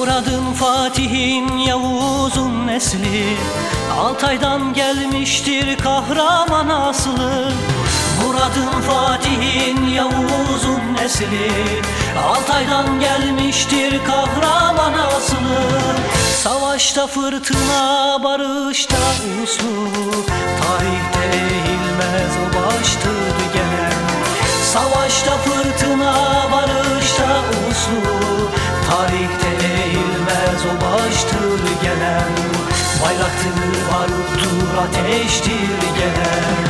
Murad'ın Fatih'in Yavuz'un nesli. Altay'dan gelmiştir kahraman aslı. Murad'ın Fatih'in Yavuz'un nesli. Altay'dan gelmiştir kahraman aslı. Savaşta fırtına barışta uslu baştır gelen Bayraktır baruttur ateştir gelen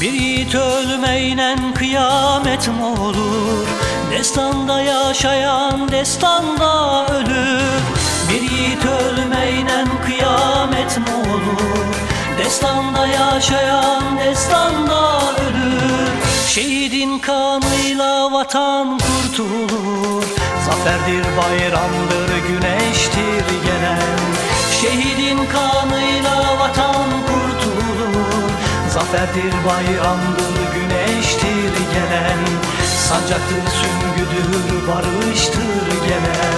Bir yiğit ölmeyle kıyamet mi olur? Destanda yaşayan destanda ölür Bir yiğit ölmeyle kıyamet mi olur? Destanda yaşayan destanda ölür Şehidin kanıyla vatan kurtulur Zaferdir bayramdır güneştir gelen Şehidin kanıyla vatan Zaferdir bayramdır güneştir gelen Sancaktır süngüdür barıştır gelen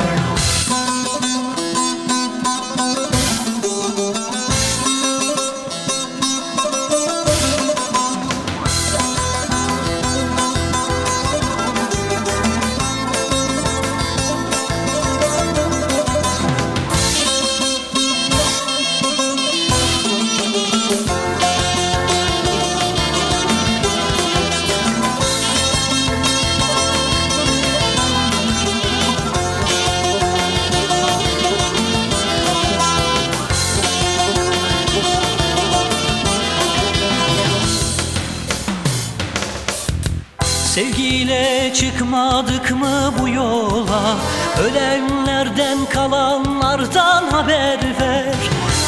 Sevgiyle çıkmadık mı bu yola? Ölenlerden kalanlardan haber ver.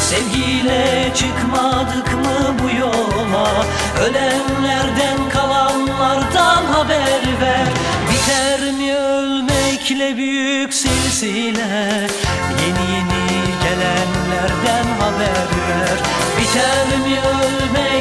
Sevgiyle çıkmadık mı bu yola? Ölenlerden kalanlardan haber ver. Biter mi ölmekle büyük silsile? Yeni yeni gelenlerden haber ver. Biter mi ölmekle